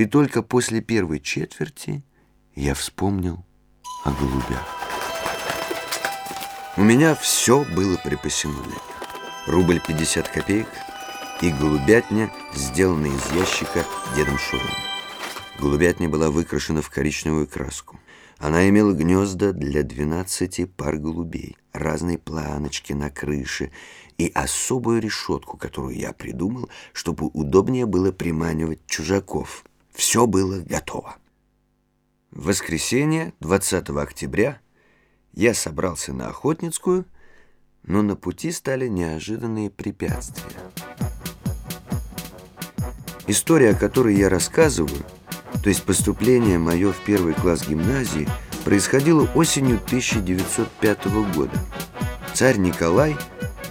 И только после первой четверти я вспомнил о голубях. У меня все было припасено для. Рубль 50 копеек и голубятня, сделанная из ящика дедом Шуровым. Голубятня была выкрашена в коричневую краску. Она имела гнезда для 12 пар голубей, разные планочки на крыше и особую решетку, которую я придумал, чтобы удобнее было приманивать чужаков. Все было готово. В воскресенье, 20 октября, я собрался на Охотницкую, но на пути стали неожиданные препятствия. История, о которой я рассказываю – то есть поступление мое в первый класс гимназии, происходило осенью 1905 года. Царь Николай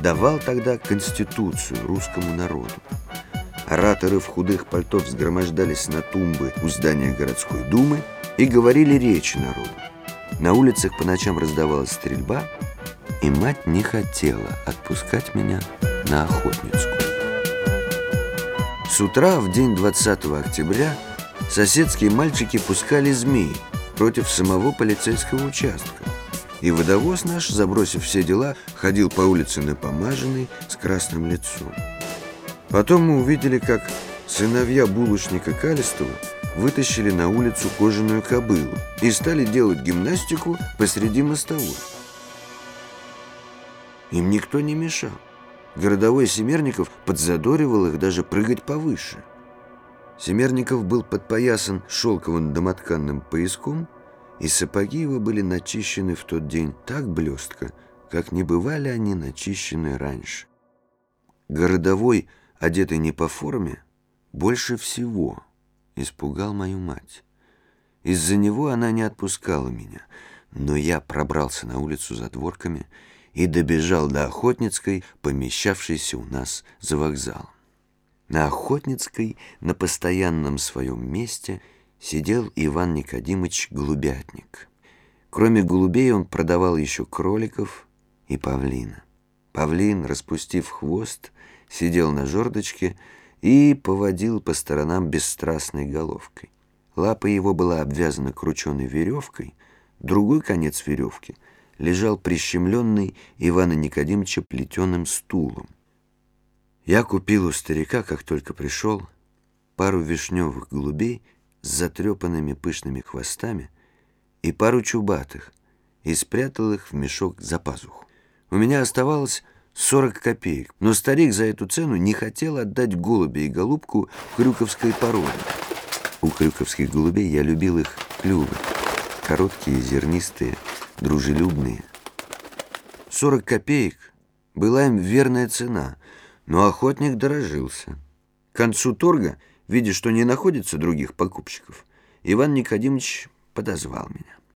давал тогда конституцию русскому народу. Ораторы в худых пальто взгромождались на тумбы у здания городской думы и говорили речи народу. На улицах по ночам раздавалась стрельба, и мать не хотела отпускать меня на Охотницкую. С утра в день 20 октября соседские мальчики пускали змеи против самого полицейского участка. И водовоз наш, забросив все дела, ходил по улице напомаженный с красным лицом. Потом мы увидели, как сыновья булочника Калистова вытащили на улицу кожаную кобылу и стали делать гимнастику посреди мостовой. Им никто не мешал. Городовой Семерников подзадоривал их даже прыгать повыше. Семерников был подпоясан шелковым домотканным пояском, и сапоги его были начищены в тот день так блестко, как не бывали они начищены раньше. Городовой, одетый не по форме, больше всего испугал мою мать. Из-за него она не отпускала меня, но я пробрался на улицу за дворками и добежал до Охотницкой, помещавшейся у нас за вокзалом. На Охотницкой, на постоянном своем месте, сидел Иван Никодимович Голубятник. Кроме голубей он продавал еще кроликов и павлина. Павлин, распустив хвост, сидел на жердочке и поводил по сторонам бесстрастной головкой. Лапа его была обвязана крученой веревкой, другой конец веревки лежал прищемленный Ивана Никодимовича плетеным стулом. Я купил у старика, как только пришел, пару вишневых голубей с затрепанными пышными хвостами и пару чубатых и спрятал их в мешок за пазуху. У меня оставалось 40 копеек, но старик за эту цену не хотел отдать голубя и голубку крюковской породы. У крюковских голубей я любил их клювы, короткие, зернистые, дружелюбные. 40 копеек была им верная цена — но охотник дорожился. К концу торга, видя, что не находится других покупщиков, Иван Никодимович подозвал меня.